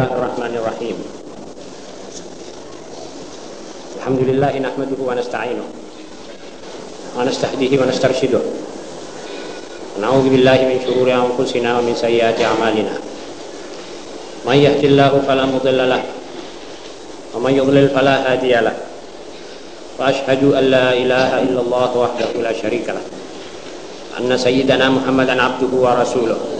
الله الرحمن الرحيم الحمد لله نحمده ونستعينه ونستهديه ونسترشده ونعوذ بالله من شرور أنفسنا ومن سيئات أعمالنا من يهد الله فلا مضل له ومن يضلل فلا هادي له وأشهد أن لا إله إلا الله وحده لا شريك له أن سيدنا محمدا عبده ورسوله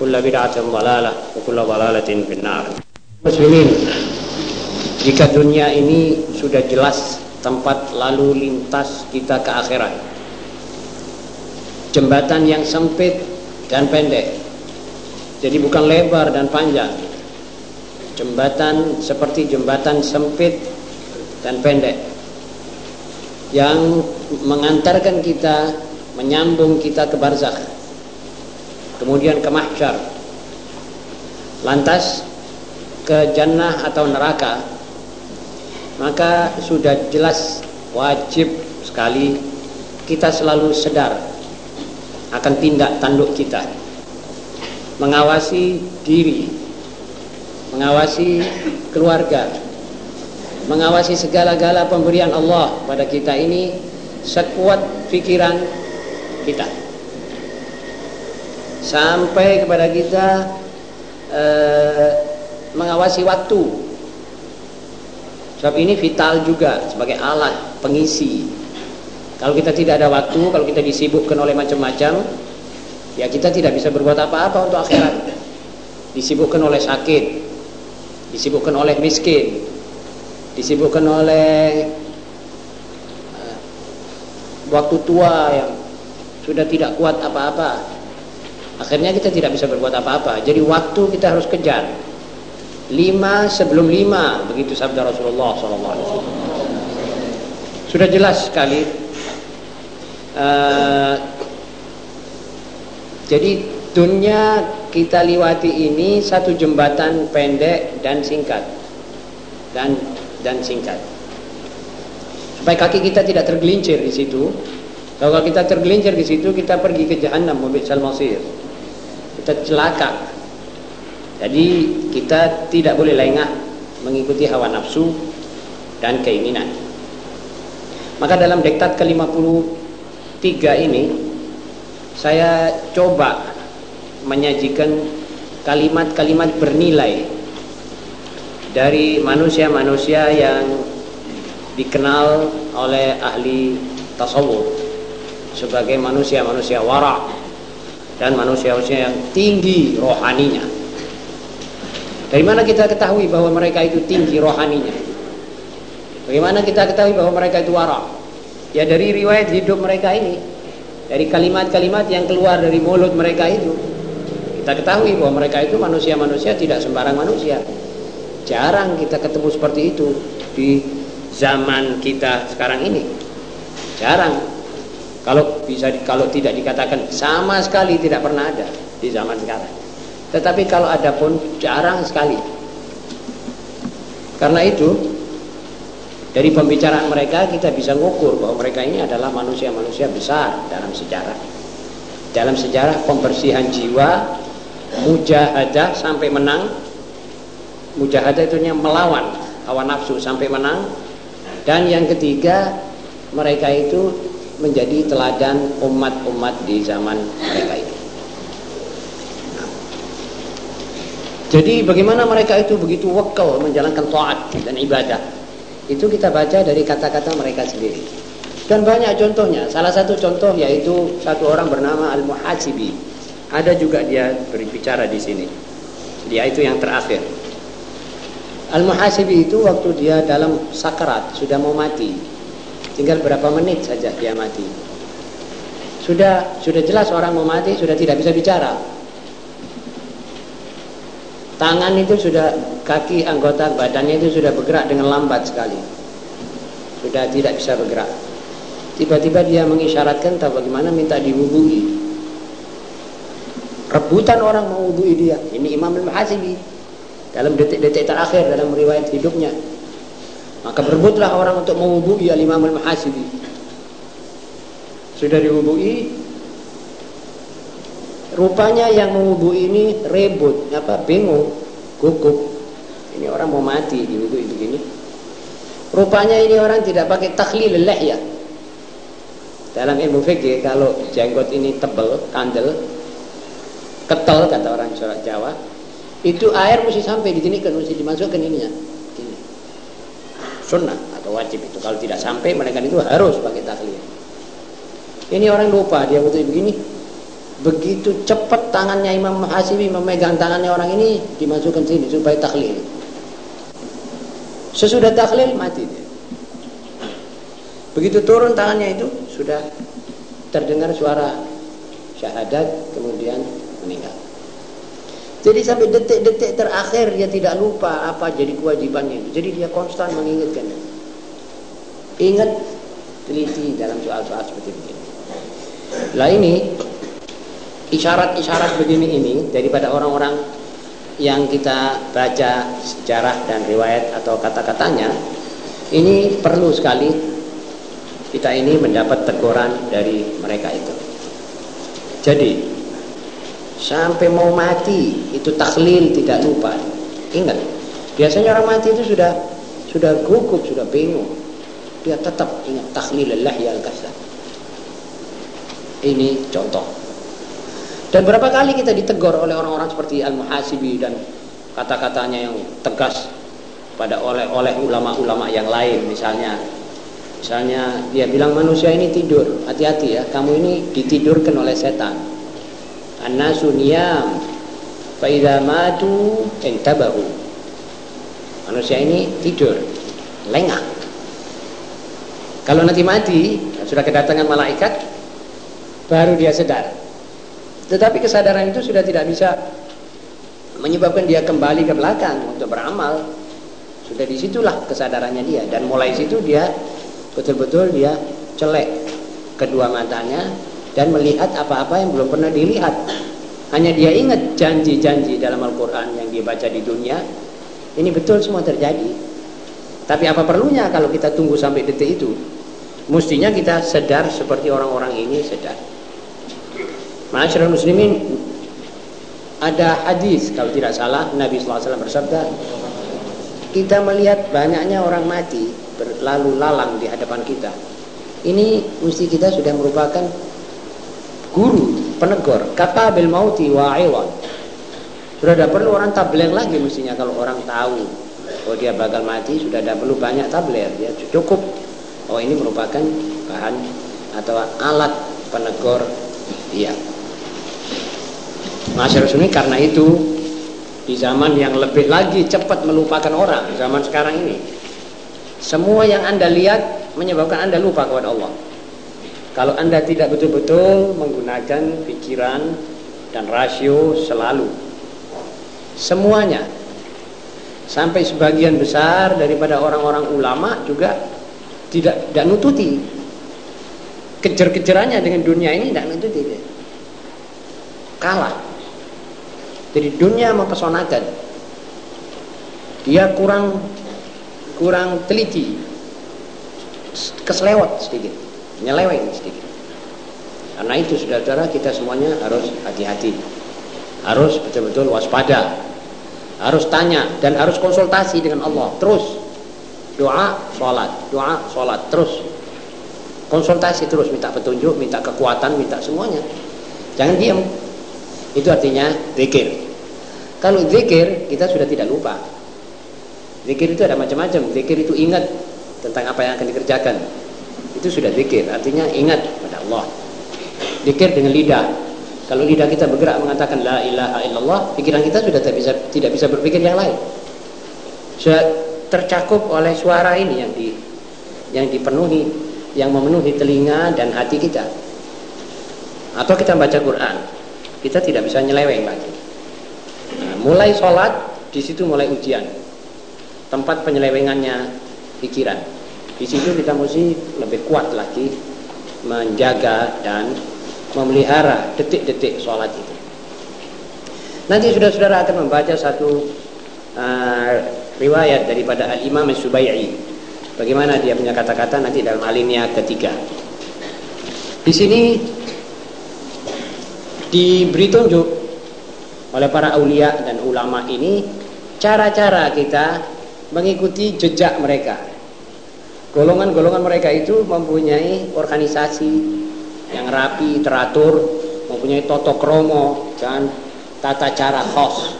كل بدعة ضلالة وكل ضلالة في النار Muslimin jika dunia ini sudah jelas tempat lalu lintas kita ke akhirat jembatan yang sempit dan pendek jadi bukan lebar dan panjang jembatan seperti jembatan sempit dan pendek yang mengantarkan kita menyambung kita ke barzakh kemudian ke mahsyar. Lantas ke jannah atau neraka maka sudah jelas wajib sekali kita selalu sedar akan tindak tanduk kita. Mengawasi diri mengawasi keluarga mengawasi segala-gala pemberian Allah pada kita ini sekuat pikiran kita sampai kepada kita eh, mengawasi waktu. Sebab ini vital juga sebagai alat pengisi. Kalau kita tidak ada waktu kalau kita disibukkan oleh macam-macam ya kita tidak bisa berbuat apa-apa untuk akhirat. Disibukkan oleh sakit disibukkan oleh miskin disibukkan oleh uh, waktu tua yang sudah tidak kuat apa-apa Akhirnya kita tidak bisa berbuat apa-apa. Jadi waktu kita harus kejar. Lima sebelum lima, begitu sabda Rasulullah SAW. Sudah jelas sekali. Uh, jadi dunia kita liwati ini satu jembatan pendek dan singkat dan dan singkat supaya kaki kita tidak tergelincir di situ kalau kita tergelincir di situ kita pergi ke jahanam mobil salmasir kita celaka. Jadi kita tidak boleh lengah mengikuti hawa nafsu dan keinginan. Maka dalam diktat ke-53 ini saya coba menyajikan kalimat-kalimat bernilai dari manusia-manusia yang dikenal oleh ahli tasawuf sebagai manusia-manusia wara dan manusia-manusia yang tinggi rohaninya. Dari mana kita ketahui bahwa mereka itu tinggi rohaninya? Bagaimana kita ketahui bahwa mereka itu wara? Ya dari riwayat hidup mereka ini, dari kalimat-kalimat yang keluar dari mulut mereka itu, kita ketahui bahwa mereka itu manusia-manusia tidak sembarang manusia. Jarang kita ketemu seperti itu di zaman kita sekarang ini. Jarang kalau bisa kalau tidak dikatakan sama sekali tidak pernah ada di zaman sekarang. Tetapi kalau ada pun jarang sekali. Karena itu dari pembicaraan mereka kita bisa ngukur bahwa mereka ini adalah manusia-manusia besar dalam sejarah. Dalam sejarah pembersihan jiwa, mujahadah sampai menang. Mujahadah itu melawan hawa nafsu sampai menang. Dan yang ketiga mereka itu menjadi teladan umat-umat di zaman mereka itu. Jadi bagaimana mereka itu begitu wakil menjalankan taat dan ibadah? Itu kita baca dari kata-kata mereka sendiri. Dan banyak contohnya. Salah satu contoh yaitu satu orang bernama Al-Muhasibi. Ada juga dia berbicara di sini. Dia itu yang terakhir. Al-Muhasibi itu waktu dia dalam sakarat, sudah mau mati. Tinggal berapa menit saja dia mati. Sudah sudah jelas orang mau mati sudah tidak bisa bicara. tangan itu sudah kaki anggota badannya itu sudah bergerak dengan lambat sekali. Sudah tidak bisa bergerak. Tiba-tiba dia mengisyaratkan tak bagaimana minta diwubui rebutan orang mewudui dia. Ini Imam Al-Muhasibi dalam detik-detik terakhir dalam riwayat hidupnya maka berebutlah orang untuk mewudui Al-Imam Al-Muhasibi sudah diwudui rupanya yang mewudui ini rebut. Apa? Bingung. Gugup. Ini orang mau mati diwudui begini. Rupanya ini orang tidak pakai takhlil ya dalam ilmu fikih kalau jenggot ini tebel kandel ketel kata orang Jawa itu air mesti sampai di sini kan mesti dimasukkan ininya. ini sunnah atau wajib itu. Kalau tidak sampai mereka itu harus pakai tahlil ini orang lupa dia butuh begini. Begitu cepat tangannya Imam Hasibi memegang tangannya orang ini dimasukkan sini supaya tahlil sesudah tahlil mati dia. Begitu turun tangannya itu sudah terdengar suara syahadat kemudian. Jadi sampai detik-detik terakhir dia tidak lupa apa jadi kewajibannya itu. Jadi dia konstan mengingatkan. Ingat teliti dalam soal-soal seperti begini. Lah ini isyarat-isyarat begini ini daripada orang-orang yang kita baca sejarah dan riwayat atau kata-katanya ini perlu sekali kita ini mendapat teguran dari mereka itu. Jadi sampai mau mati itu taklil tidak lupa. Ingat biasanya orang mati itu sudah sudah gugup sudah bingung. Dia tetap ingat taklil Allah ya al ini contoh. Dan berapa kali kita ditegur oleh orang-orang seperti al-muhasibi dan kata-katanya yang tegas pada oleh oleh ulama-ulama yang lain misalnya. Misalnya dia bilang manusia ini tidur. Hati-hati ya kamu ini ditidurkan oleh setan An-nasu niyam fa idza matu. Manusia ini tidur, lengah. Kalau nanti mati, sudah kedatangan malaikat, baru dia sadar. Tetapi kesadaran itu sudah tidak bisa menyebabkan dia kembali ke belakang untuk beramal. Sudah di situlah kesadarannya dia dan mulai situ dia betul-betul dia celek kedua matanya dan melihat apa-apa yang belum pernah dilihat. Hanya dia ingat janji-janji dalam Al-Quran yang dia baca di dunia. Ini betul semua terjadi. Tapi apa perlunya kalau kita tunggu sampai detik itu? Mestinya kita sedar seperti orang-orang ini sedar. Masyarakat muslimin ada hadis kalau tidak salah Nabi SAW bersabda kita melihat banyaknya orang mati berlalu lalang di hadapan kita ini mesti kita sudah merupakan guru, penegur, kata bil mauti wa'iwan. Sudah tidak perlu orang tabligh lagi mestinya kalau orang tahu. Oh dia bakal mati sudah tidak perlu banyak tabligh. Ya cukup. Oh ini merupakan bahan atau alat penegur. Dia. Masyarakat ini karena itu di zaman yang lebih lagi cepat melupakan orang zaman sekarang ini semua yang anda lihat menyebabkan anda lupa kepada Allah kalau Anda tidak betul-betul menggunakan pikiran dan rasio selalu. Semuanya. Sampai sebagian besar daripada orang-orang ulama juga tidak tidak nututi. Kejar-kejarannya dengan dunia ini tidak nututi. Kalah. Jadi dunia mempesonakan. Dia kurang kurang teliti. Keselewat sedikit nyeleweng sedikit. Karena itu saudara-saudara kita semuanya harus hati-hati. Harus betul-betul waspada. Harus tanya dan harus konsultasi dengan Allah. Terus. Doa sholat. Doa sholat. Terus. Konsultasi terus. Minta petunjuk minta kekuatan minta semuanya. Jangan diam itu artinya zikir. Kalau zikir kita sudah tidak lupa. Zikir itu ada macam-macam. Zikir itu ingat tentang apa yang akan dikerjakan itu sudah zikir artinya ingat pada Allah. Zikir dengan lidah. Kalau lidah kita bergerak mengatakan la ilaha illallah pikiran kita sudah tidak bisa tidak bisa berpikir yang lain. Sudah tercakup oleh suara ini yang di yang dipenuhi yang memenuhi telinga dan hati kita. Atau kita baca Quran. Kita tidak bisa nyeleweng lagi. Nah, mulai sholat di situ mulai ujian. Tempat penyelewengannya pikiran. Di situ kita mesti lebih kuat lagi menjaga dan memelihara detik-detik sholat itu. Nanti saudara-saudara akan membaca satu uh, riwayat daripada Al-Imam Subai'i. Bagaimana dia punya kata-kata nanti dalam alinea ketiga. Di sini diberi tunjuk oleh para aulia dan ulama ini cara-cara kita mengikuti jejak mereka. Golongan-golongan mereka itu mempunyai organisasi yang rapi, teratur, mempunyai toto kromo dan tata cara khos.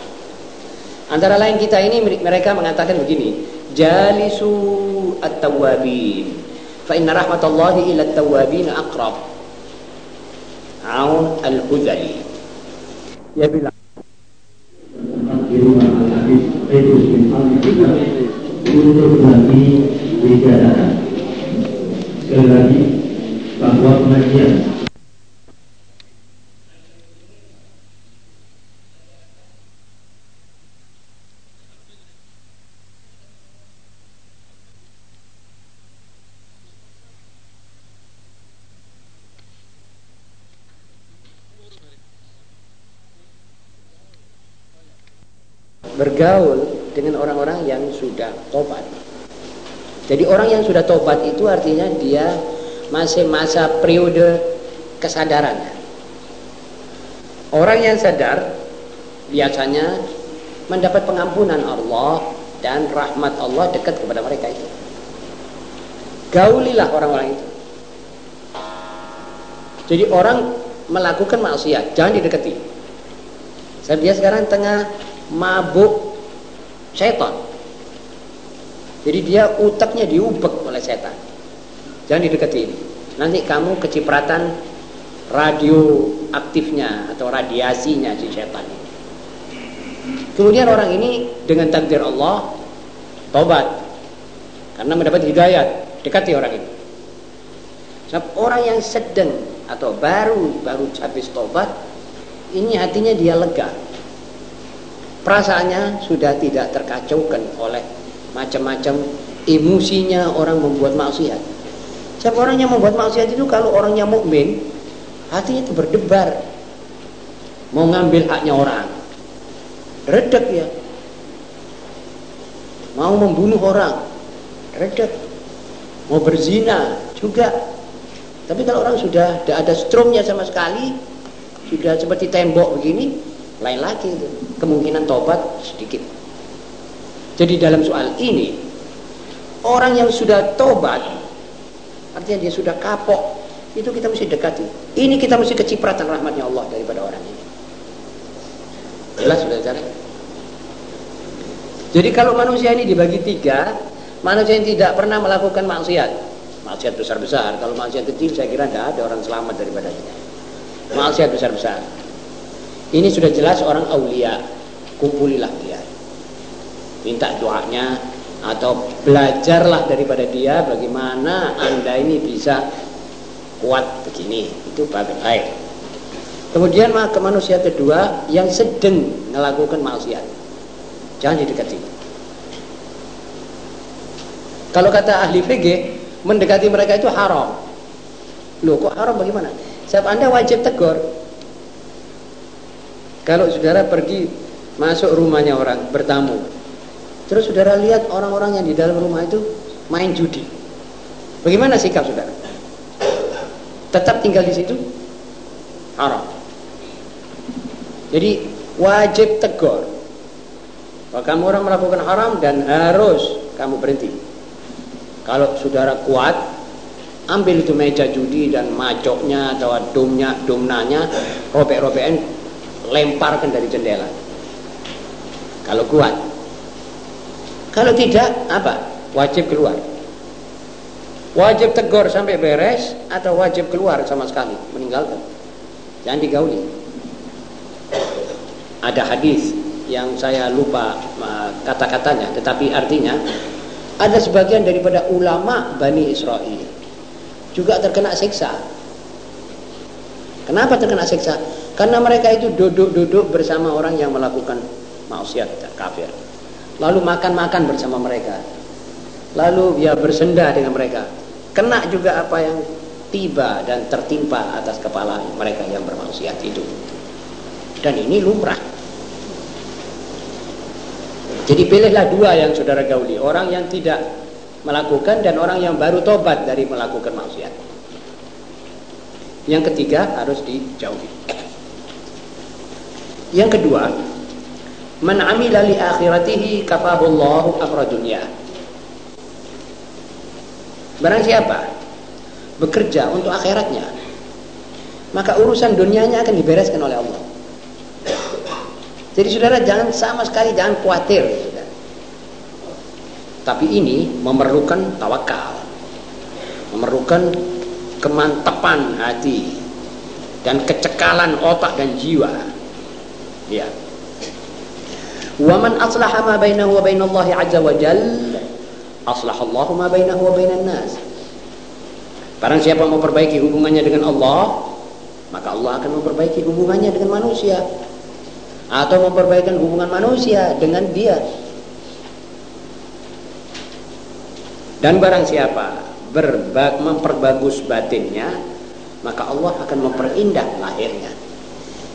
Antara lain kita ini mereka mengatakan begini, jalisu at-tawwabin fa inna rahmatallahi ila at-tawwabin aqrab. Aun al-Hudali. Dia bilang untuk nanti dikatakan sekali lagi bahwa pengajian bergaul dengan orang-orang yang sudah tobat. Jadi orang yang sudah tobat itu artinya dia masih masa periode kesadaran. Orang yang sadar biasanya mendapat pengampunan Allah dan rahmat Allah dekat kepada mereka itu. Gaulilah orang-orang itu. Jadi orang melakukan maksiat, jangan didekati. Saya dia sekarang tengah mabuk setan. Jadi dia utaknya diubek oleh setan. Jangan didekati. Nanti kamu kecipratan radio aktifnya atau radiasinya si setan ini. Kemudian orang ini dengan takdir Allah tobat karena mendapat hidayat dekati orang ini. Sebab orang yang sedang atau baru baru habis tobat ini hatinya dia lega perasaannya sudah tidak terkacaukan oleh macam-macam emosinya orang membuat maksiat. Siapa orang yang membuat maksiat itu kalau orangnya mukmin, hatinya itu berdebar. Mau ngambil haknya orang. Redek ya. Mau membunuh orang. Redek. Mau berzina juga. Tapi kalau orang sudah tidak ada stromnya sama sekali, sudah seperti tembok begini, lain lagi itu kemungkinan tobat sedikit jadi dalam soal ini orang yang sudah tobat artinya dia sudah kapok itu kita mesti dekati. Ini kita mesti kecipratan rahmatnya Allah daripada orang ini. Jelas sudah cara jadi kalau manusia ini dibagi tiga manusia yang tidak pernah melakukan maksiat maksiat besar-besar. Kalau maksiat kecil saya kira tidak ada orang selamat daripada itu maksiat besar-besar. Ini sudah jelas orang aulia. Kumpulilah dia. Minta doanya atau belajarlah daripada dia bagaimana anda ini bisa kuat begini. Itu baik. Kemudian ke manusia kedua yang sedang melakukan maksiat. Jangan didekati. Kalau kata ahli PG, mendekati mereka itu haram. Loh kok haram bagaimana? Sebab Anda wajib tegur. Kalau saudara pergi masuk rumahnya orang bertamu, terus saudara lihat orang-orang yang di dalam rumah itu main judi. Bagaimana sikap saudara? Tetap tinggal di situ? Haram. Jadi wajib tegur. Kalau kamu orang melakukan haram dan harus kamu berhenti. Kalau saudara kuat, ambil itu meja judi dan macoknya atau domnya, domnanya, robek-robekan lemparkan dari jendela kalau kuat kalau tidak apa? Wajib keluar. Wajib tegur sampai beres atau wajib keluar sama sekali? Meninggalkan. Jangan digauli. Ada hadis yang saya lupa kata-katanya tetapi artinya ada sebagian daripada ulama Bani Israel juga terkena siksa. Kenapa terkena siksa? Karena mereka itu duduk-duduk bersama orang yang melakukan maksiat kafir. Lalu makan-makan bersama mereka. Lalu dia bersenda dengan mereka. Kena juga apa yang tiba dan tertimpa atas kepala mereka yang bermaksiat itu. Dan ini lumrah. Jadi pilihlah dua yang saudara gauli. Orang yang tidak melakukan dan orang yang baru tobat dari melakukan maksiat. Yang ketiga harus dijauhi. Yang kedua, man amila li akhiratihi kafahullahu amra dunya. Barang siapa bekerja untuk akhiratnya, maka urusan dunianya akan dibereskan oleh Allah. Jadi saudara jangan sama sekali jangan khawatir. Tapi ini memerlukan tawakal, memerlukan kemantapan hati dan kecekalan otak dan jiwa. Ya. Wa man aslaha ma bainahu wa bainallahi azza wa jalla aslahallahu ma bainahu wa bainan nas. Barang siapa memperbaiki hubungannya dengan Allah, maka Allah akan memperbaiki hubungannya dengan manusia atau memperbaiki hubungan manusia dengan dia. Dan barang siapa berbag, memperbagus batinnya, maka Allah akan memperindah lahirnya.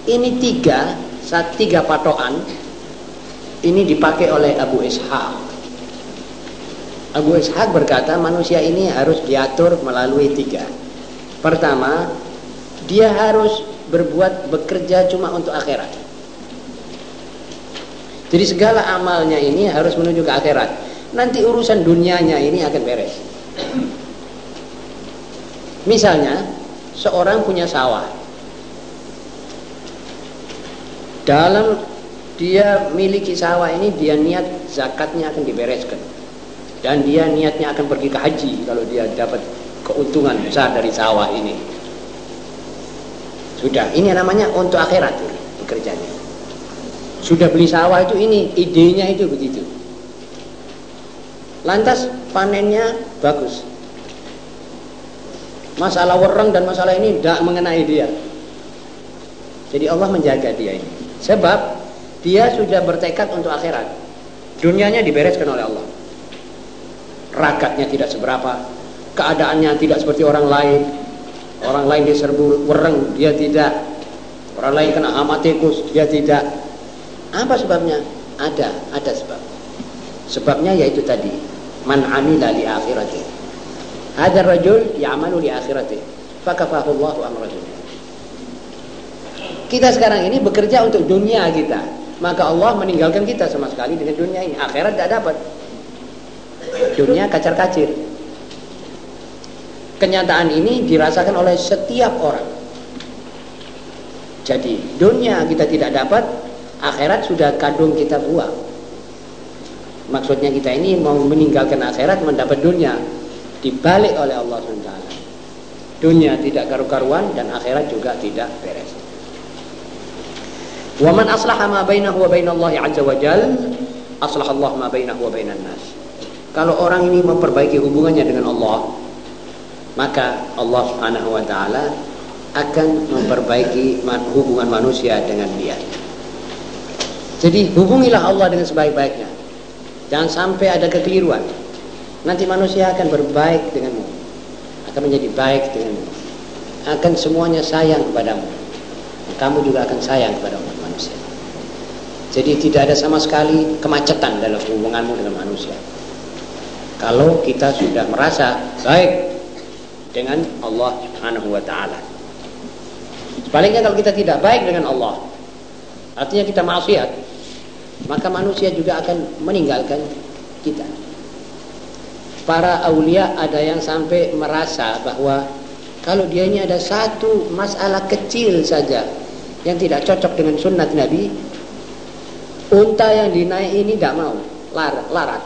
Ini tiga, saat tiga patokan ini dipakai oleh Abu Ishaq. Abu Ishaq berkata manusia ini harus diatur melalui tiga. Pertama, dia harus berbuat bekerja cuma untuk akhirat. Jadi segala amalnya ini harus menuju ke akhirat. Nanti urusan dunianya ini akan beres. Misalnya, seorang punya sawah. Dalam dia miliki sawah ini, dia niat zakatnya akan dibereskan. Dan dia niatnya akan pergi ke haji kalau dia dapat keuntungan besar dari sawah ini. Sudah, ini namanya untuk akhirat bekerjanya. Sudah beli sawah itu ini, idenya itu begitu. Lantas panennya bagus. Masalah wereng dan masalah ini tidak mengenai dia. Jadi Allah menjaga dia ini. Sebab dia sudah bertekad untuk akhirat. Dunianya dibereskan oleh Allah. Rakatnya tidak seberapa, keadaannya tidak seperti orang lain. Orang lain diserbu wereng, dia tidak. Orang lain kena hama tikus, dia tidak. Apa sebabnya? Ada, ada sebab. Sebabnya yaitu tadi, man amila li akhirati. Ada rajul ya'malu li akhirati. Fakafahu Allahu amra Kita sekarang ini bekerja untuk dunia kita. Maka Allah meninggalkan kita sama sekali dengan dunia ini. Akhirat tidak dapat. Dunia kacar-kacir. Kenyataan ini dirasakan oleh setiap orang. Jadi dunia kita tidak dapat, akhirat sudah kadung kita buang maksudnya kita ini mau meninggalkan akhirat mendapat dunia dibalik oleh Allah SWT dunia tidak karu-karuan dan akhirat juga tidak beres wa man aslaha ma bainahu wa bainallahi azza wa jal aslah Allah ma bainahu wa bainan nas kalau orang ini memperbaiki hubungannya dengan Allah maka Allah Subhanahu wa taala akan memperbaiki hubungan manusia dengan dia jadi hubungilah Allah dengan sebaik-baiknya. Jangan sampai ada kekeliruan. Nanti manusia akan berbaik denganmu. Akan menjadi baik denganmu. Akan semuanya sayang kepadamu. Kamu juga akan sayang kepada umat manusia. Jadi tidak ada sama sekali kemacetan dalam hubunganmu dengan manusia. Kalau kita sudah merasa baik dengan Allah Subhanahu wa taala. Sebaliknya kalau kita tidak baik dengan Allah, artinya kita maksiat, maka manusia juga akan meninggalkan kita. Para aulia ada yang sampai merasa bahwa kalau dia ini ada satu masalah kecil saja yang tidak cocok dengan sunnat Nabi, unta yang dinaik ini tidak mau, larat. larat.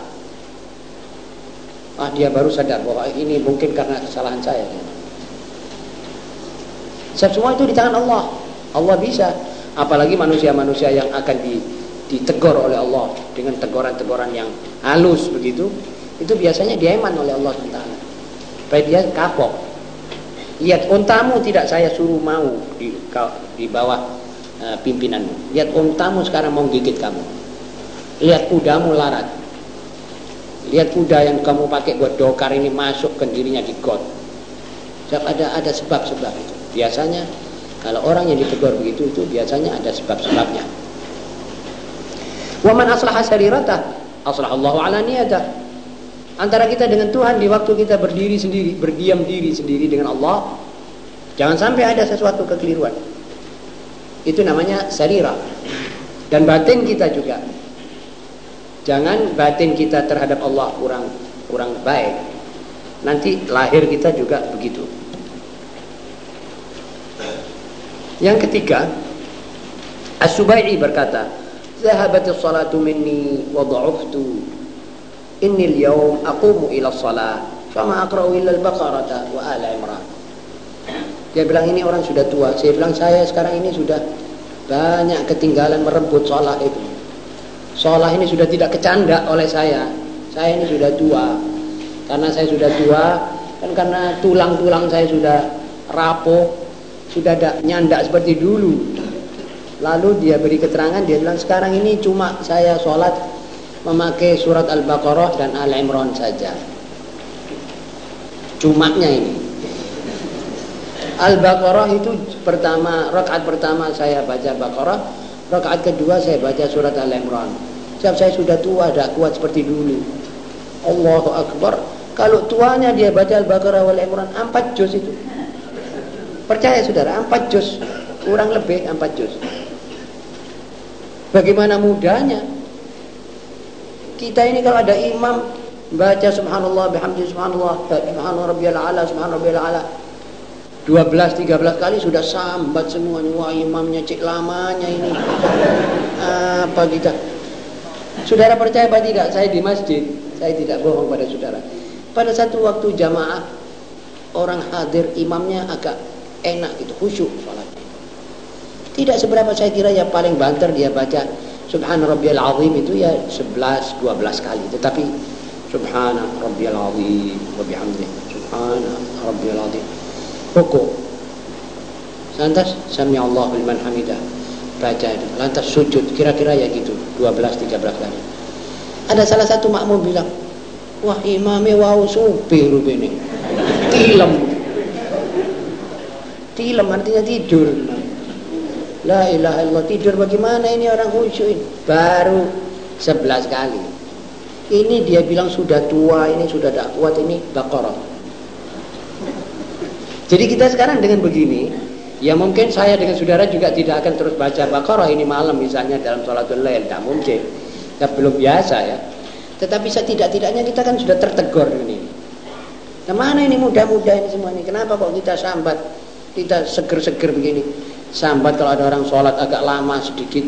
Ah dia baru sadar bahwa ini mungkin karena kesalahan saya. Semua itu di tangan Allah. Allah bisa. Apalagi manusia-manusia yang akan di ditegur oleh Allah dengan teguran-teguran yang halus begitu itu biasanya dieman oleh Allah SWT supaya dia kapok lihat untamu tidak saya suruh mau di, di bawah uh, pimpinanmu. Lihat untamu sekarang mau gigit kamu. Lihat kudamu larat. Lihat kuda yang kamu pakai buat dokar ini masuk ke dirinya di got. Ada ada sebab-sebab itu. Biasanya kalau orang yang ditegur begitu itu biasanya ada sebab-sebabnya. Wa man aslaha sarirata aslahallahu ala niyatah antara kita dengan Tuhan di waktu kita berdiri sendiri berdiam diri sendiri dengan Allah jangan sampai ada sesuatu kekeliruan itu namanya sarira dan batin kita juga Jangan batin kita terhadap Allah kurang kurang baik. Nanti lahir kita juga begitu. Yang ketiga, As-Subai'i berkata, "Zahabat as-salatu minni wa dha'uftu. Inni al-yawm aqumu ila as-salah, fama aqra'u illa al-Baqarah wa Al Imran." Dia bilang ini orang sudah tua. Saya bilang saya sekarang ini sudah banyak ketinggalan merebut salat itu. Seolah ini sudah tidak kecanda oleh saya. Saya ini sudah tua. Karena saya sudah tua dan karena tulang-tulang saya sudah rapuh, sudah tidak nyandak seperti dulu. Lalu dia beri keterangan, dia bilang sekarang ini cuma saya sholat memakai surat Al-Baqarah dan Al-Imran saja. Cumanya ini. Al-Baqarah itu pertama, rakaat pertama saya baca Baqarah, rakaat kedua saya baca surat Al-Imran. Sebab saya sudah tua, tidak kuat seperti dulu. Allahu Akbar. Kalau tuanya dia baca Al-Baqarah wal Imran, empat juz itu. Percaya saudara, empat juz. Kurang lebih empat juz. Bagaimana mudahnya? Kita ini kalau ada imam baca subhanallah bihamdi subhanallah subhanallah rabbiyal ala subhanallah rabbiyal ala 12 13 kali sudah sambat semuanya wah imamnya cek lamanya ini apa kita Saudara percaya apa tidak? Saya di masjid, saya tidak bohong pada saudara. Pada satu waktu jamaah orang hadir imamnya agak enak gitu, khusyuk sholatnya. Tidak seberapa saya kira ya paling banter dia baca Subhan Rabbiyal Azim itu ya 11 12 kali. Tetapi Subhana Rabbiyal Azim wa bihamdih. Subhana Rabbiyal Azim. Rukuk. Lantas sami Allah liman hamidah. Baca itu. Lantas sujud. Kira-kira ya gitu. 12-13 kali. Ada salah satu makmum bilang wah imamnya wow supir ini. Tilem. Tilem artinya tidur. La ilaha illallah. Tidur bagaimana ini orang khusyuk baru 11 kali. Ini dia bilang sudah tua ini sudah tak kuat ini bakorah jadi kita sekarang dengan begini Ya mungkin saya dengan saudara juga tidak akan terus baca Baqarah ini malam misalnya dalam sholatul lail, tidak mungkin. Ya, belum biasa ya. Tetapi setidak-tidaknya kita kan sudah tertegur ini. Nah mana ini muda-muda ini semua ini? Kenapa kok kita sambat? Kita seger-seger begini. Sambat kalau ada orang sholat agak lama sedikit.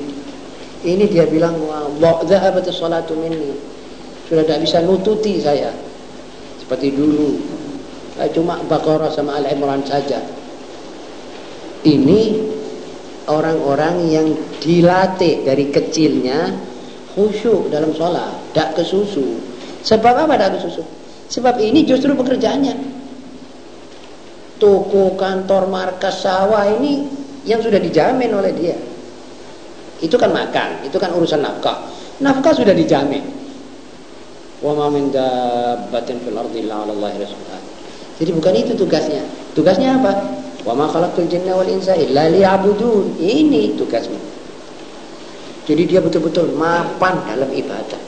Ini dia bilang, wah, zahabatus sholatu minni. Sudah tidak bisa nututi saya. Seperti dulu. Saya cuma Baqarah sama Al-Imran saja ini orang-orang yang dilatih dari kecilnya khusyuk dalam sholat, tidak kesusu. Sebab apa tidak kesusu? Sebab ini justru pekerjaannya. Toko, kantor, markas, sawah ini yang sudah dijamin oleh dia. Itu kan makan, itu kan urusan nafkah. Nafkah sudah dijamin. Wa ma min dabbatin fil ardi illa 'ala Allah Jadi bukan itu tugasnya. Tugasnya apa? Wa ma khalaqtul jinna wal insa illa liya'budun. Ini tugasmu. Jadi dia betul-betul mapan dalam ibadah.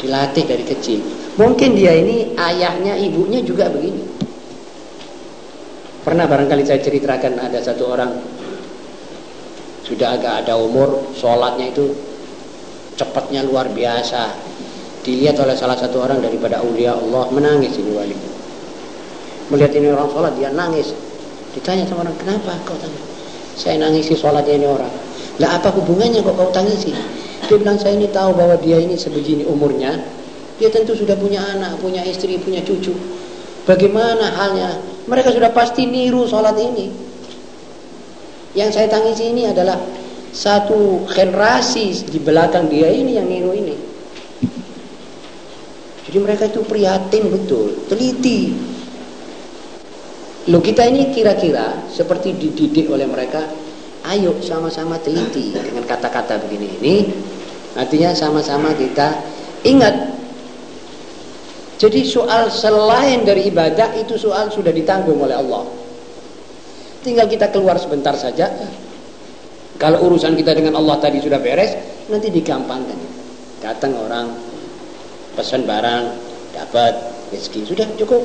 Dilatih dari kecil. Mungkin dia ini ayahnya, ibunya juga begini. Pernah barangkali saya ceritakan ada satu orang sudah agak ada umur, sholatnya itu cepatnya luar biasa. Dilihat oleh salah satu orang daripada aulia Allah menangis ini wali. Melihat ini orang sholat dia nangis. Ditanya sama orang kenapa kau tangis? Saya nangisi sholatnya ini orang. Lah apa hubungannya kok kau tangisi? Dia bilang saya ini tahu bahwa dia ini sebegini umurnya. Dia tentu sudah punya anak punya istri punya cucu. Bagaimana halnya? Mereka sudah pasti niru sholat ini. Yang saya tangisi ini adalah satu generasi di belakang dia ini yang niru ini jadi mereka itu prihatin betul teliti Lo kita ini kira-kira seperti dididik oleh mereka, ayo sama-sama teliti dengan kata-kata begini ini. Artinya sama-sama kita ingat. Jadi soal selain dari ibadah itu soal sudah ditanggung oleh Allah. Tinggal kita keluar sebentar saja. Kalau urusan kita dengan Allah tadi sudah beres, nanti digampangkan. Datang orang pesan barang, dapat rezeki, sudah cukup.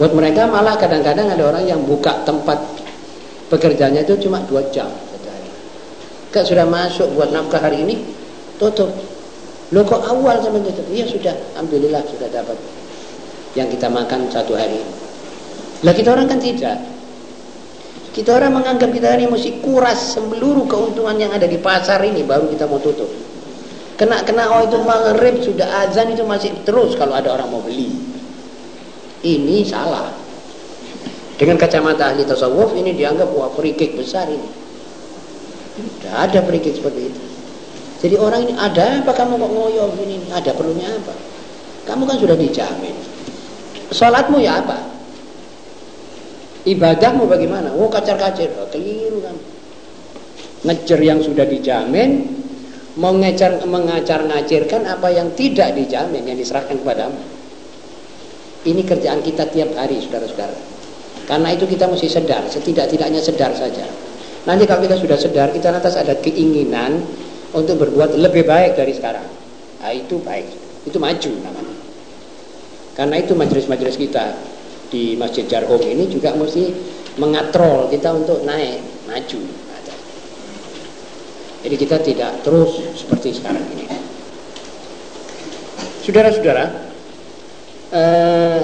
Buat mereka malah kadang-kadang ada orang yang buka tempat pekerjaannya itu cuma dua jam satu hari. Kan sudah masuk buat nafkah hari ini, tutup. Lo kok awal sama tutup? Iya sudah, alhamdulillah sudah dapat yang kita makan satu hari. Lah kita orang kan tidak. Kita orang menganggap kita ini mesti kuras seluruh keuntungan yang ada di pasar ini baru kita mau tutup. Kena-kena oh itu maghrib sudah azan itu masih terus kalau ada orang mau beli. Ini salah. Dengan kacamata ahli tasawuf ini dianggap wah perikik besar ini. Tidak ada perikik seperti itu. Jadi orang ini ada apa kamu kok ngoyo gini? Ada perlunya apa? Kamu kan sudah dijamin. Salatmu ya apa? Ibadahmu bagaimana? Oh kacar-kacir, oh, keliru kan. Ngejar yang sudah dijamin, mengejar mengacar-ngacirkan apa yang tidak dijamin yang diserahkan kepadamu. Ini kerjaan kita tiap hari, saudara-saudara. Karena itu kita mesti sedar, setidak-tidaknya sedar saja. Nanti kalau kita sudah sedar, kita atas ada keinginan untuk berbuat lebih baik dari sekarang. Nah, itu baik, itu maju namanya. Karena itu majelis-majelis kita di Masjid Jarhum ini juga mesti mengatrol kita untuk naik, maju. Jadi kita tidak terus seperti sekarang ini. Saudara-saudara, eh,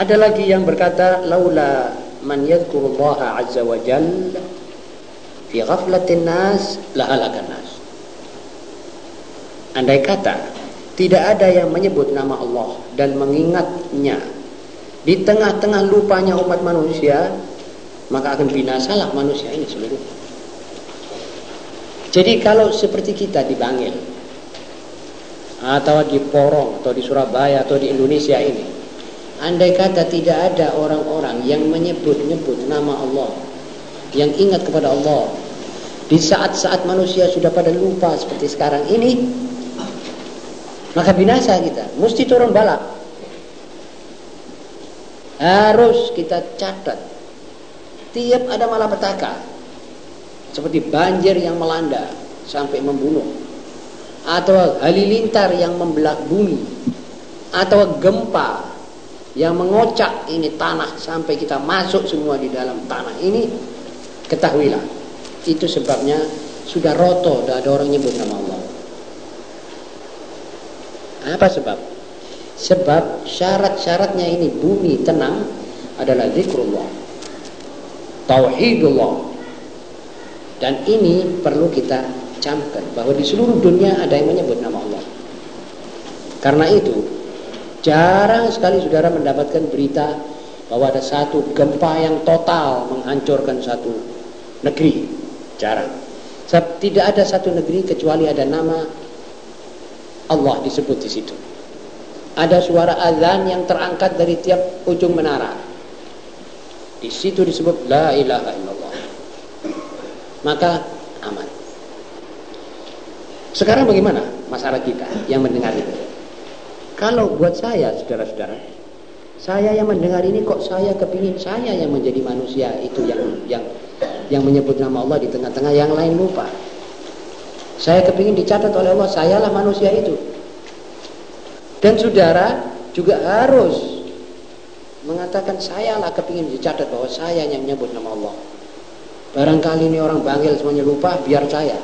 ada lagi yang berkata laula man yadhkurullaha azza wa jalla fi ghaflatin nas la halakan nas. Andai kata tidak ada yang menyebut nama Allah dan mengingatnya di tengah-tengah lupanya umat manusia maka akan binasalah manusia ini seluruh jadi kalau seperti kita di Bangil atau di Porong atau di Surabaya atau di Indonesia ini andai kata tidak ada orang-orang yang menyebut-nyebut nama Allah yang ingat kepada Allah di saat-saat manusia sudah pada lupa seperti sekarang ini maka binasa kita mesti turun balap harus kita catat. Tiap ada malapetaka seperti banjir yang melanda sampai membunuh atau halilintar yang membelah bumi atau gempa yang mengocak ini tanah sampai kita masuk semua di dalam tanah ini ketahuilah itu sebabnya sudah roto tidak ada orang nyebut nama Allah apa sebab Sebab syarat-syaratnya ini bumi tenang adalah zikrullah. Tauhidullah. Dan ini perlu kita camkan bahwa di seluruh dunia ada yang menyebut nama Allah. Karena itu jarang sekali saudara mendapatkan berita bahwa ada satu gempa yang total menghancurkan satu negeri. Jarang. Tidak ada satu negeri kecuali ada nama Allah disebut di situ ada suara azan yang terangkat dari tiap ujung menara. Di situ disebut la ilaha illallah. Maka aman. Sekarang bagaimana masyarakat kita yang mendengar itu? Kalau buat saya, saudara-saudara, saya yang mendengar ini kok saya kepingin saya yang menjadi manusia itu yang yang yang menyebut nama Allah di tengah-tengah yang lain lupa. Saya kepingin dicatat oleh Allah, sayalah manusia itu. Dan saudara juga harus mengatakan saya lah kepingin dicatat bahwa saya yang menyebut nama Allah. Barangkali ini orang bangil semuanya lupa, biar saya.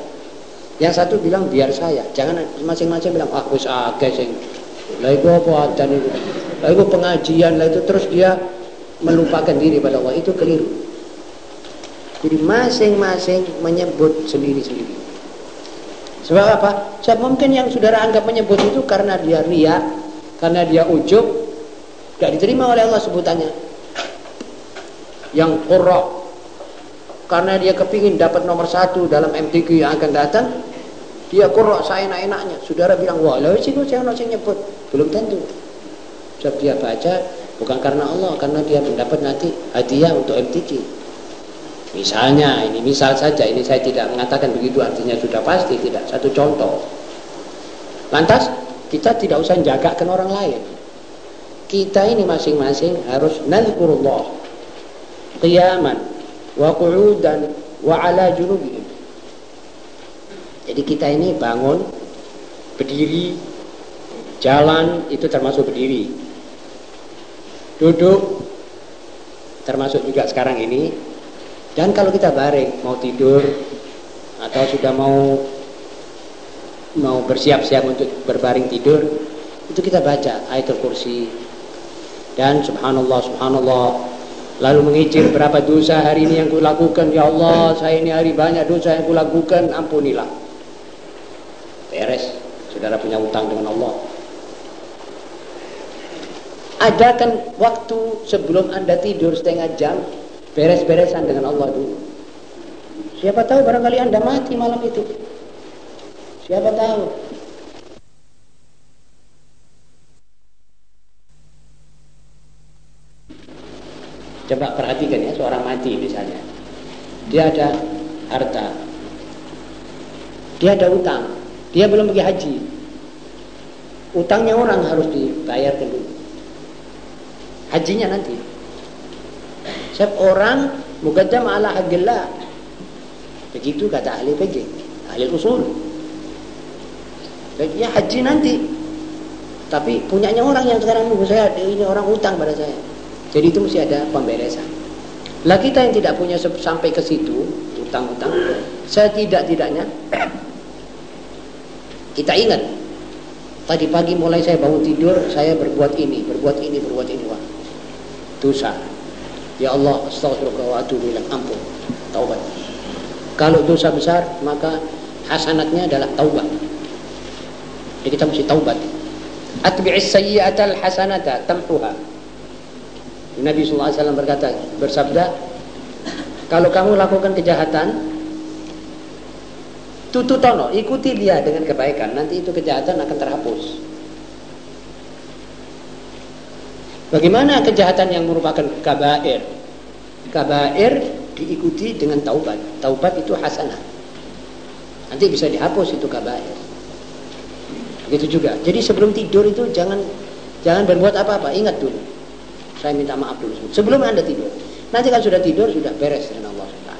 Yang satu bilang biar saya, jangan masing-masing bilang ah wis akeh sing. Lah itu apa dan itu. Lah itu pengajian, lah itu terus dia melupakan diri pada Allah itu keliru. Jadi masing-masing menyebut sendiri-sendiri. Sebab apa? Sebab mungkin yang saudara anggap menyebut itu karena dia ria, karena dia ujub, tidak diterima oleh Allah sebutannya. Yang kurok, karena dia kepingin dapat nomor satu dalam MTQ yang akan datang, dia kurok saya enak-enaknya. Saudara bilang, wah, lalu sih saya saya nyebut. Belum tentu. Sebab dia baca bukan karena Allah, karena dia mendapat nanti hadiah untuk MTQ. Misalnya, ini misal saja, ini saya tidak mengatakan begitu artinya sudah pasti, tidak. Satu contoh. Lantas kita tidak usah jagakan orang lain. Kita ini masing-masing harus nazkurullah qiyaman wa qu'udan wa ala junubihim. Jadi kita ini bangun, berdiri, jalan itu termasuk berdiri. Duduk termasuk juga sekarang ini. Dan kalau kita baring mau tidur atau sudah mau mau bersiap-siap untuk berbaring tidur itu kita baca ayatul kursi dan subhanallah subhanallah lalu mengicir berapa dosa hari ini yang kulakukan. Ya Allah saya ini hari banyak dosa yang kulakukan. Ampunilah. Beres. Saudara punya utang dengan Allah. Adakan waktu sebelum anda tidur setengah jam. Beres-beresan dengan Allah dulu. Siapa tahu barangkali anda mati malam itu. Siapa tahu? Coba perhatikan ya seorang mati misalnya. Dia ada harta. Dia ada utang. Dia belum pergi haji. Utangnya orang harus dibayar dulu. Hajinya nanti. Setiap orang mugaddam ala haqqillah. Begitu kata ahli fikih, ahli usul ya haji nanti tapi punyanya orang yang sekarang nunggu saya ini orang utang pada saya jadi itu mesti ada pemberesan. Lah kita yang tidak punya sampai ke situ utang-utang saya tidak-tidaknya kita ingat. Tadi pagi mulai saya bangun tidur saya berbuat ini berbuat ini berbuat ini. Wah dosa. Ya Allah astagfirullah wa atubu ampun. Taubat. Kalau dosa besar maka hasanatnya adalah taubat. Jadi kita mesti taubat. Atbi'is sayyi'atal hasanata tamhuha. Nabi SAW berkata, bersabda, kalau kamu lakukan kejahatan, tututono, ikuti dia dengan kebaikan, nanti itu kejahatan akan terhapus. Bagaimana kejahatan yang merupakan kabair? Kabair diikuti dengan taubat. Taubat itu hasanah. Nanti bisa dihapus itu kabair. Begitu juga. Jadi sebelum tidur itu jangan jangan berbuat apa-apa. Ingat dulu. Saya minta maaf dulu. Sebelum Anda tidur. Nanti kalau sudah tidur sudah beres dengan Allah SWT.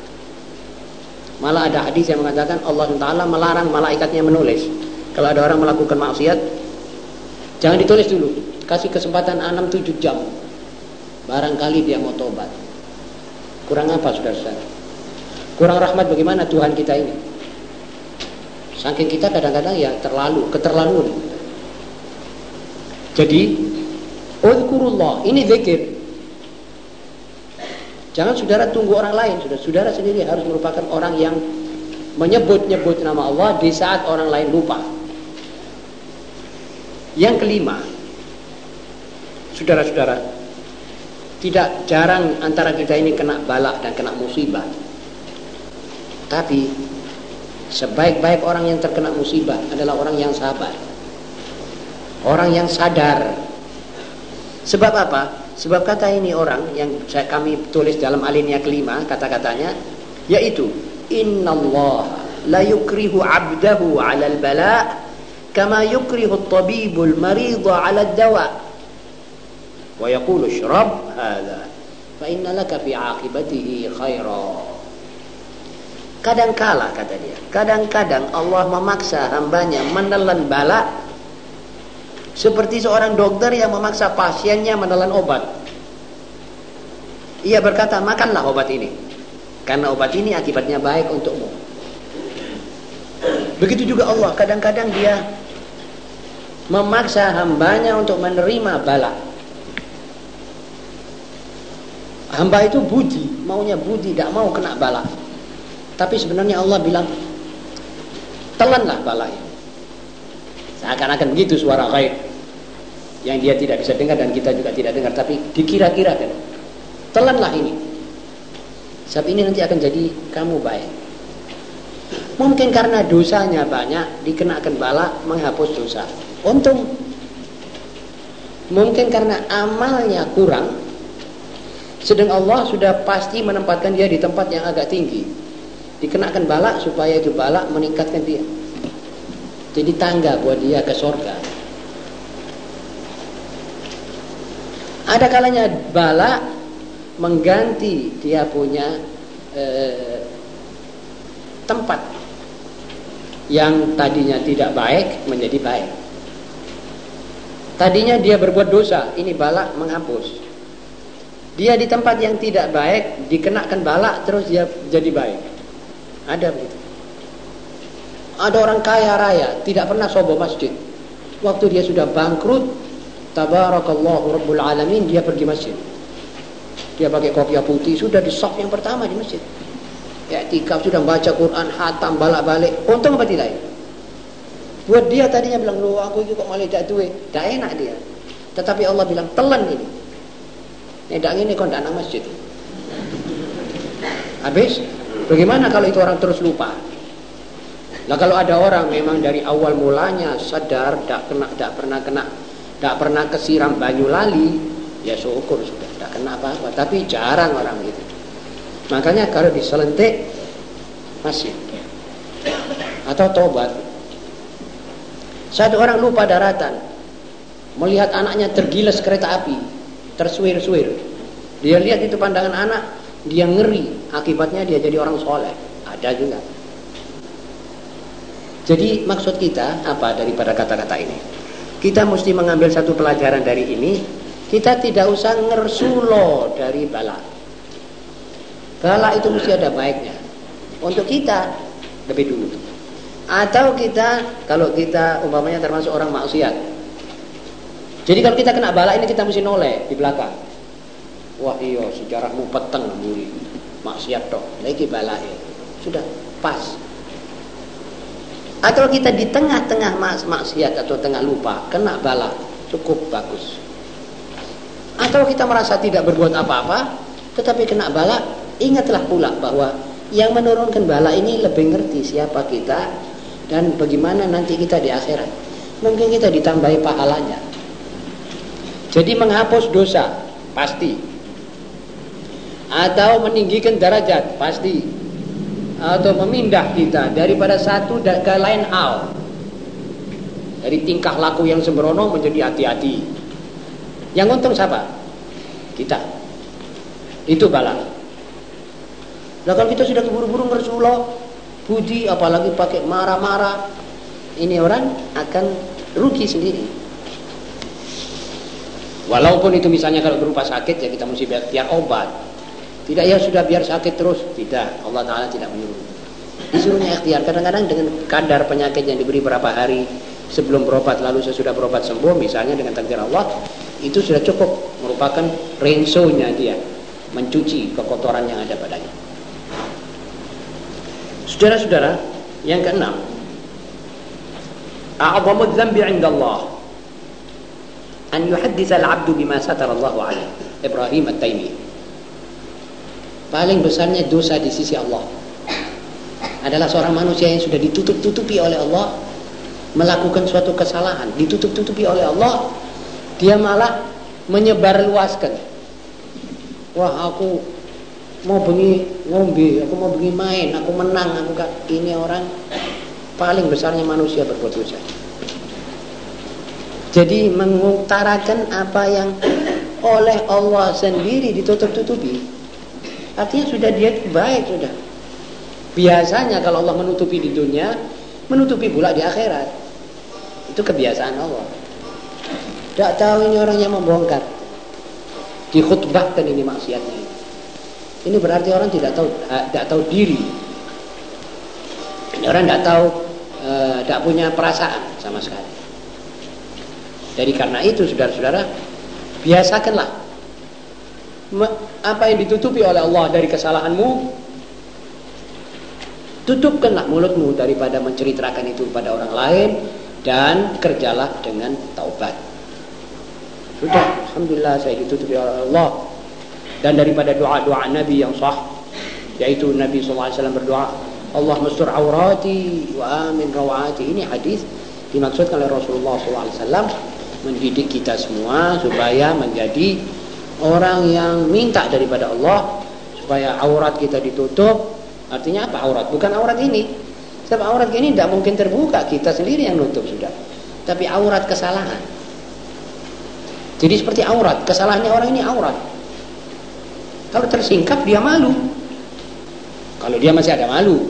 Malah ada hadis yang mengatakan Allah SWT melarang malaikatnya menulis. Kalau ada orang melakukan maksiat, jangan ditulis dulu. Kasih kesempatan 6-7 jam. Barangkali dia mau tobat. Kurang apa saudara-saudara? Kurang rahmat bagaimana Tuhan kita ini? Saking kita kadang-kadang ya terlalu, keterlaluan. Jadi, Udhkurullah, ini zikir. Jangan saudara tunggu orang lain, sudah saudara sendiri harus merupakan orang yang menyebut-nyebut nama Allah di saat orang lain lupa. Yang kelima, saudara-saudara, tidak jarang antara kita ini kena balak dan kena musibah. Tapi Sebaik-baik orang yang terkena musibah adalah orang yang sabar. Orang yang sadar. Sebab apa? Sebab kata ini orang yang saya, kami tulis dalam alinea kelima kata-katanya yaitu Allah la yukrihu 'abdahu 'ala al-bala' kama yukrihu at-tabibul marida 'ala ad-dawa wa yaqulu ishrab hadha fa inna laka fi 'aqibatihi khairan Kadang-kala kata dia, kadang-kadang Allah memaksa hambanya menelan bala seperti seorang dokter yang memaksa pasiennya menelan obat. Ia berkata, makanlah obat ini. Karena obat ini akibatnya baik untukmu. Begitu juga Allah, kadang-kadang dia memaksa hambanya untuk menerima bala. Hamba itu budi, maunya budi, tidak mau kena bala. Tapi sebenarnya Allah bilang, telanlah bala ini. Seakan-akan begitu suara gaib yang dia tidak bisa dengar dan kita juga tidak dengar, tapi dikira-kira kan. Telanlah ini. Sebab ini nanti akan jadi kamu baik. Mungkin karena dosanya banyak, dikenakan bala menghapus dosa. Untung. Mungkin karena amalnya kurang, sedang Allah sudah pasti menempatkan dia di tempat yang agak tinggi dikenakan balak supaya itu balak meningkatkan dia Jadi tangga buat dia ke surga. Ada kalanya bala mengganti dia punya eh, tempat yang tadinya tidak baik menjadi baik. Tadinya dia berbuat dosa, ini bala menghapus. Dia di tempat yang tidak baik dikenakan bala terus dia jadi baik. Ada begitu. Ada orang kaya raya tidak pernah sobo masjid. Waktu dia sudah bangkrut, tabarakallahu rabbul alamin dia pergi masjid. Dia pakai kopiah putih sudah di saf yang pertama di masjid. Ya tikaf sudah baca Quran, hatam balak-balik. Untung apa tidak? Buat dia tadinya bilang, "Loh, aku itu kok malah tidak duwe." Tidak enak dia. Tetapi Allah bilang, "Telan ini." Tidak ini kok tidak masjid. Habis, bagaimana kalau itu orang terus lupa? Nah kalau ada orang memang dari awal mulanya sadar tidak kena, tidak pernah kena, tidak pernah kesiram banyu lali, ya syukur sudah tidak kena apa-apa. Tapi jarang orang itu. Makanya kalau diselentik masih atau tobat. Satu orang lupa daratan, melihat anaknya tergilas kereta api, tersuir-suir. Dia lihat itu pandangan anak, dia ngeri. Akibatnya dia jadi orang soleh. Ada juga. Jadi maksud kita apa daripada kata-kata ini? Kita mesti mengambil satu pelajaran dari ini. Kita tidak usah ngersulo dari bala. Bala itu mesti ada baiknya. Untuk kita lebih dulu. Atau kita kalau kita umpamanya termasuk orang maksiat. Jadi kalau kita kena bala ini kita mesti noleh di belakang. Wah iya sejarahmu peteng muri maksiat toh. Lagi bala Sudah pas atau kita di tengah-tengah maksiat atau tengah lupa, kena bala, cukup bagus. Atau kita merasa tidak berbuat apa-apa, tetapi kena bala, ingatlah pula bahwa yang menurunkan bala ini lebih ngerti siapa kita dan bagaimana nanti kita di akhirat. Mungkin kita ditambahi pahalanya. Jadi menghapus dosa, pasti. Atau meninggikan derajat, pasti atau memindah kita daripada satu ke lain hal. Dari tingkah laku yang sembrono menjadi hati-hati. Yang untung siapa? kita. Itu bala nah kalau kita sudah keburu-buru ngersuloh budi apalagi pakai marah-marah ini orang akan rugi sendiri. Walaupun itu misalnya kalau berupa sakit ya kita mesti biar obat tidak ya sudah biar sakit terus. Tidak. Allah Ta'ala tidak menyuruh. Disuruhnya ikhtiar. Kadang-kadang dengan kadar penyakit yang diberi berapa hari sebelum berobat lalu sesudah berobat sembuh misalnya dengan takdir Allah itu sudah cukup merupakan rensonya dia mencuci kekotoran yang ada padanya. Saudara-saudara, yang keenam, a'zamu dzambi 'inda Allah an yuhaddits al-'abdu bima satara Allah 'alaihi. Ibrahim At-Taimi paling besarnya dosa di sisi Allah. Adalah seorang manusia yang sudah ditutup-tutupi oleh Allah melakukan suatu kesalahan ditutup-tutupi oleh Allah dia malah menyebar luaskan wah aku mau bengi ngombe aku mau bengi main aku menang aku gak. Ini orang paling besarnya manusia berbuat dosa. Jadi mengutarakan apa yang oleh Allah sendiri ditutup-tutupi Artinya sudah dia baik sudah. Biasanya kalau Allah menutupi di dunia, menutupi pula di akhirat. Itu kebiasaan Allah. Tidak tahu ini orang yang membongkar. Dikhutbahkan ini maksiatnya. Ini berarti orang tidak tahu tidak tahu diri. Ini orang tidak tahu tidak punya perasaan sama sekali. Jadi karena itu saudara-saudara biasakanlah apa yang ditutupi oleh Allah dari kesalahanmu? Tutupkanlah mulutmu daripada menceritakan itu pada orang lain dan kerjalah dengan taubat. Sudah Alhamdulillah saya ditutupi oleh Allah. Dan daripada doa-doa Nabi yang sah yaitu Nabi SAW berdoa Allah mestur aurati wa amin rawati. Ini hadis dimaksudkan oleh Rasulullah SAW mendidik kita semua supaya menjadi orang yang minta daripada Allah supaya aurat kita ditutup artinya apa aurat bukan aurat ini Sebab aurat ini tidak mungkin terbuka, kita sendiri yang nutup sudah. Tapi aurat kesalahan. Jadi seperti aurat, kesalahannya orang ini aurat. Kalau tersingkap dia malu. Kalau dia masih ada malu.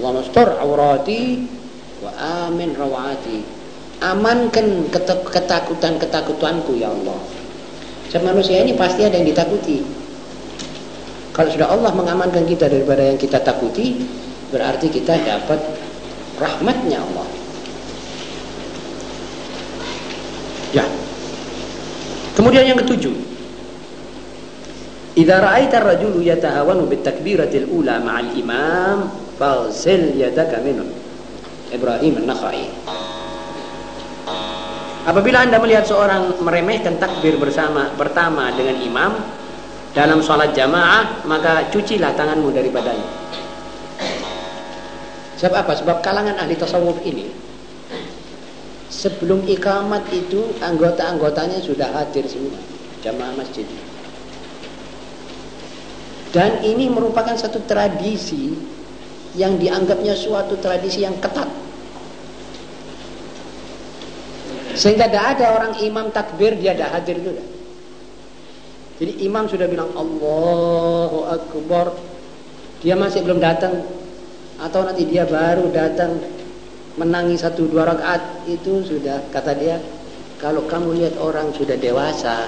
Wa mastur aurati wa amin rawati. Amankan ketakutan-ketakutanku ya Allah. Sebab manusia ini pasti ada yang ditakuti. Kalau sudah Allah mengamankan kita daripada yang kita takuti, berarti kita dapat rahmatnya Allah. Ya. Kemudian yang ketujuh. Idza ra'aita ar-rajulu yatahawanu bit-takbiratil ula ma'al imam faghsil yadaka minhu. Ibrahim An-Nakhai Apabila anda melihat seorang meremehkan takbir bersama pertama dengan imam dalam sholat jamaah maka cucilah tanganmu dari badannya Sebab apa? Sebab kalangan ahli tasawuf ini sebelum ikamat itu anggota-anggotanya sudah hadir semua jamaah masjid. Dan ini merupakan satu tradisi yang dianggapnya suatu tradisi yang ketat. Sehingga tidak ada orang imam takbir dia tidak hadir juga. Jadi imam sudah bilang Allahu Akbar, dia masih belum datang atau nanti dia baru datang menangi satu dua rakaat itu sudah kata dia kalau kamu lihat orang sudah dewasa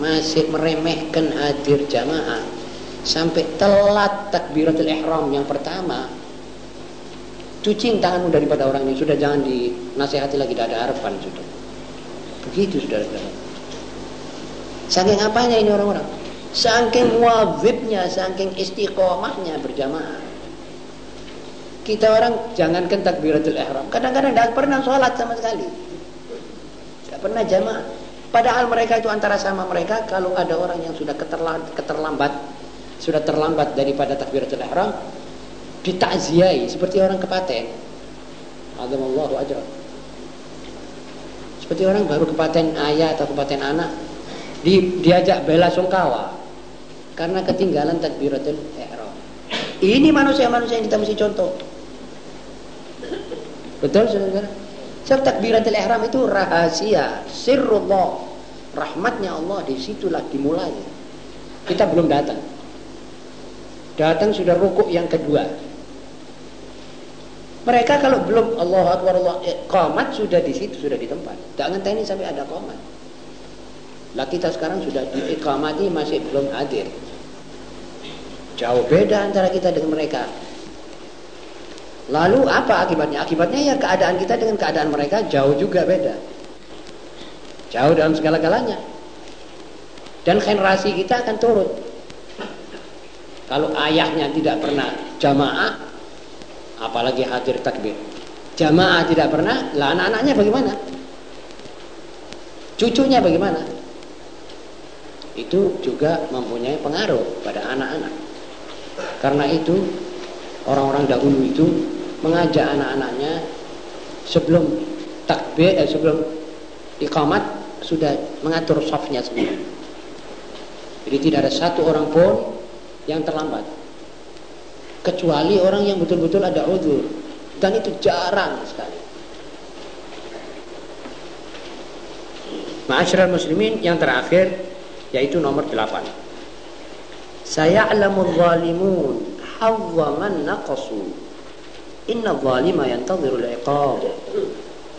masih meremehkan hadir jamaah sampai telat takbiratul ihram yang pertama cuci tanganmu daripada orang ini sudah jangan dinasehati lagi tidak ada harapan sudah begitu sudah saudara saking apanya ini orang-orang saking wajibnya saking istiqomahnya berjamaah kita orang jangankan takbiratul ihram. Kadang-kadang tidak pernah sholat sama sekali. Tidak pernah jamaah. Padahal mereka itu antara sama mereka kalau ada orang yang sudah keterlambat, keterlambat sudah terlambat daripada takbiratul ihram ditakziai seperti orang kepaten. Azamallahu ajra. Seperti orang baru kepaten ayah atau kepaten anak di, diajak bela sungkawa karena ketinggalan takbiratul ihram. Ini manusia-manusia yang kita mesti contoh. Betul saudara? Sebab takbiratul ihram itu rahasia, sirrullah. Rahmatnya Allah di situlah dimulai. Kita belum datang. Datang sudah rukuk yang kedua. Mereka kalau belum Allah Akbar Allah qamat sudah di situ sudah di tempat. Jangan tanya sampai ada qamat. Lah kita sekarang sudah di iqamati masih belum hadir. Jauh beda antara kita dengan mereka. Lalu apa akibatnya? Akibatnya ya keadaan kita dengan keadaan mereka jauh juga beda. Jauh dalam segala-galanya. Dan generasi kita akan turut. Kalau ayahnya tidak pernah jamaah, apalagi hadir takbir. Jamaah tidak pernah, lah anak-anaknya bagaimana? Cucunya bagaimana? Itu juga mempunyai pengaruh pada anak-anak. Karena itu orang-orang dahulu itu mengajak anak-anaknya sebelum takbir eh, sebelum iqamat sudah mengatur softnya semua. Jadi tidak ada satu orang pun yang terlambat. Kecuali orang yang betul-betul ada udur. Dan itu jarang sekali. Ma'asyiral muslimin yang terakhir yaitu nomor 8. Saya'lamul zalimun hawwa man naqasu inna zalima yantadhiru al-iqab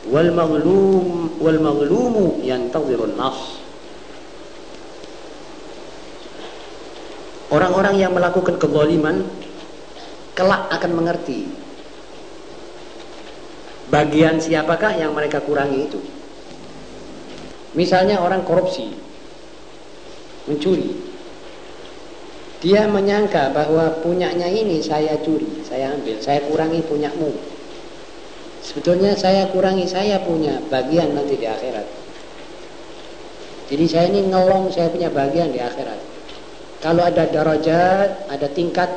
wal maghlum wal maghlumu yantadhiru an-nas Orang-orang yang melakukan kezaliman kelak akan mengerti bagian siapakah yang mereka kurangi itu. Misalnya orang korupsi, mencuri, dia menyangka bahwa punyanya ini saya curi, saya ambil, saya kurangi punyamu. Sebetulnya saya kurangi saya punya bagian nanti di akhirat. Jadi saya ini ngelong saya punya bagian di akhirat. Kalau ada darajat, ada tingkat,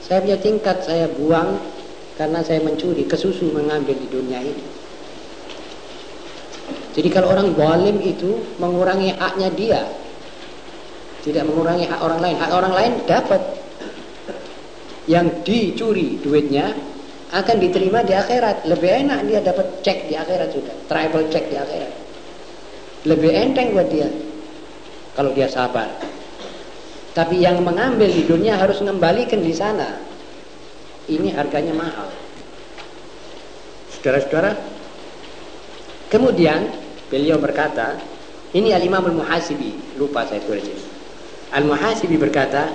saya punya tingkat saya buang karena saya mencuri, kesusu mengambil di dunia ini. Jadi kalau orang zalim itu mengurangi haknya dia, tidak mengurangi hak orang lain hak orang lain dapat yang dicuri duitnya akan diterima di akhirat. Lebih enak dia dapat cek di akhirat sudah, travel cek di akhirat. Lebih enteng buat dia kalau dia sabar. Tapi yang mengambil di dunia harus mengembalikan di sana. Ini harganya mahal. Saudara-saudara, kemudian beliau berkata, ini Al-Imam Al-Muhasibi, lupa saya tulis ini. Al-Muhasibi berkata,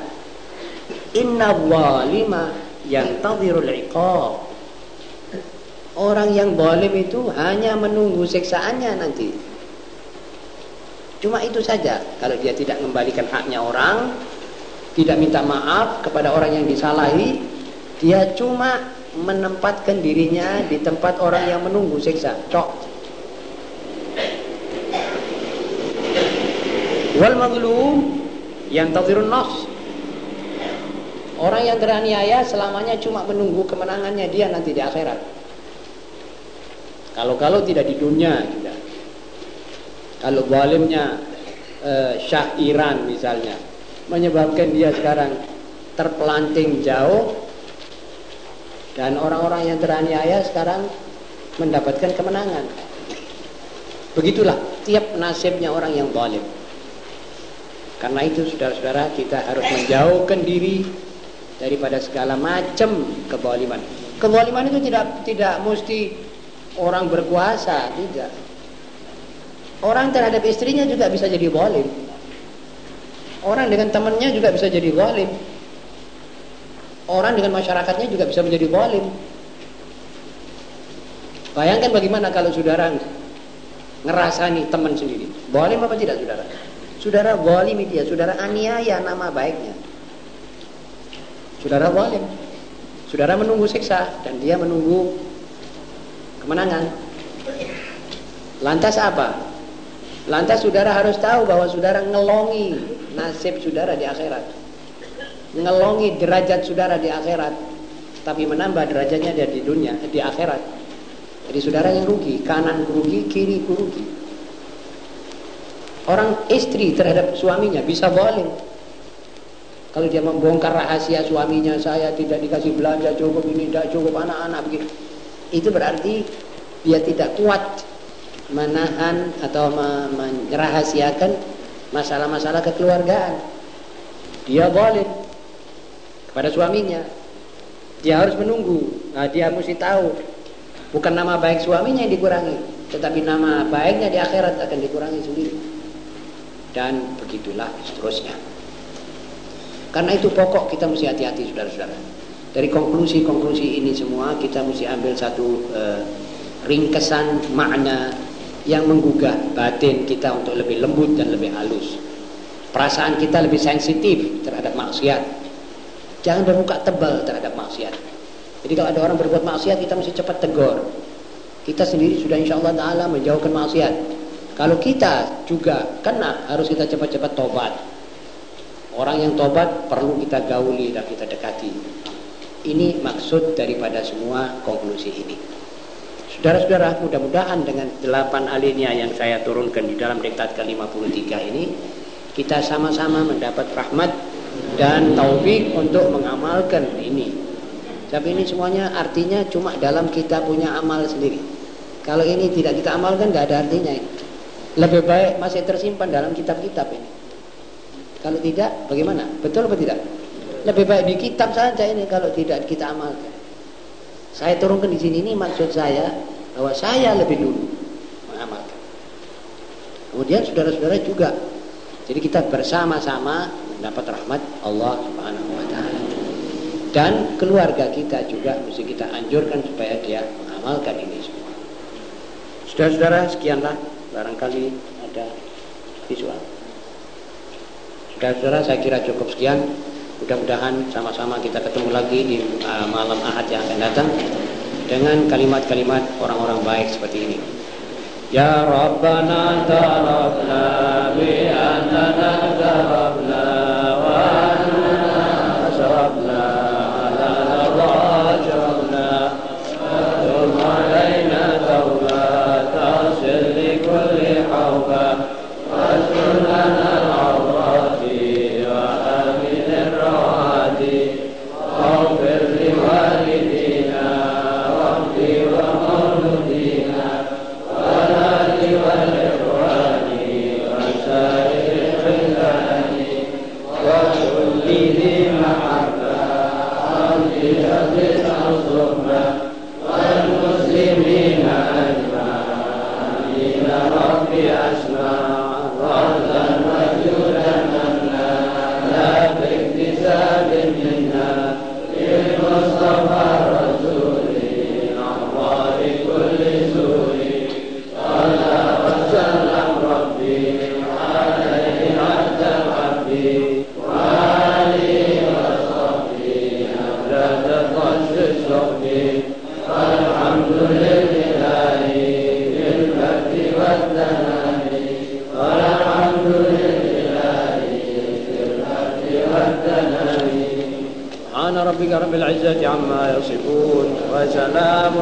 Inna walima yang tadhirul iqab. Orang yang zalim itu hanya menunggu siksaannya nanti. Cuma itu saja. Kalau dia tidak mengembalikan haknya orang, tidak minta maaf kepada orang yang disalahi, dia cuma menempatkan dirinya di tempat orang yang menunggu siksa. Cok. Wal yang tadhirun nas Orang yang teraniaya selamanya cuma menunggu kemenangannya dia nanti di akhirat. Kalau-kalau tidak di dunia tidak. Kalau zalimnya eh, Syah Iran misalnya menyebabkan dia sekarang terpelanting jauh dan orang-orang yang teraniaya sekarang mendapatkan kemenangan. Begitulah tiap nasibnya orang yang zalim. Karena itu saudara-saudara kita harus menjauhkan diri daripada segala macam kebaliman. Kebaliman itu tidak tidak mesti orang berkuasa, tidak. Orang terhadap istrinya juga bisa jadi zalim. Orang dengan temannya juga bisa jadi zalim. Orang dengan masyarakatnya juga bisa menjadi zalim. Bayangkan bagaimana kalau saudara ngerasani teman sendiri. Zalim apa tidak saudara? Saudara zalim dia, saudara aniaya nama baiknya. Saudara zalim. Saudara menunggu siksa dan dia menunggu kemenangan. Lantas apa? Lantas saudara harus tahu bahwa saudara ngelongi nasib saudara di akhirat. Ngelongi derajat saudara di akhirat. Tapi menambah derajatnya di dunia, di akhirat. Jadi saudara yang rugi, kanan rugi, kiri rugi. Orang istri terhadap suaminya bisa zalim. Kalau dia membongkar rahasia suaminya, saya tidak dikasih belanja cukup ini, tidak cukup anak-anak begitu. Itu berarti dia tidak kuat menahan atau merahasiakan masalah-masalah kekeluargaan. Dia boleh kepada suaminya. Dia harus menunggu. Nah, dia mesti tahu bukan nama baik suaminya yang dikurangi, tetapi nama baiknya di akhirat akan dikurangi sendiri. Dan begitulah seterusnya. Karena itu pokok kita mesti hati-hati saudara-saudara. Dari konklusi-konklusi ini semua kita mesti ambil satu uh, ringkesan makna yang menggugah batin kita untuk lebih lembut dan lebih halus. Perasaan kita lebih sensitif terhadap maksiat. Jangan bermuka tebal terhadap maksiat. Jadi kalau ada orang berbuat maksiat kita mesti cepat tegur. Kita sendiri sudah insya Allah Taala menjauhkan maksiat. Kalau kita juga kena harus kita cepat-cepat tobat. Orang yang tobat perlu kita gauli dan kita dekati. Ini maksud daripada semua konklusi ini. Saudara-saudara, mudah-mudahan dengan delapan alinea yang saya turunkan di dalam diktat ke-53 ini, kita sama-sama mendapat rahmat dan taufik untuk mengamalkan ini. Tapi ini semuanya artinya cuma dalam kita punya amal sendiri. Kalau ini tidak kita amalkan, tidak ada artinya. Lebih baik masih tersimpan dalam kitab-kitab ini. Kalau tidak, bagaimana? Betul atau tidak? Lebih baik di kitab saja ini kalau tidak kita amalkan. Saya turunkan di sini ini maksud saya bahwa saya lebih dulu mengamalkan. Kemudian saudara-saudara juga. Jadi kita bersama-sama mendapat rahmat Allah Subhanahu wa taala. Dan keluarga kita juga mesti kita anjurkan supaya dia mengamalkan ini semua. Saudara-saudara, sekianlah barangkali ada visual. Saudara-saudara saya kira cukup sekian. Mudah-mudahan sama-sama kita ketemu lagi di uh, malam Ahad yang akan datang dengan kalimat-kalimat orang-orang baik seperti ini. Ya Rabbana tarafna bi annana tarafna العزة عما يصفون وسلام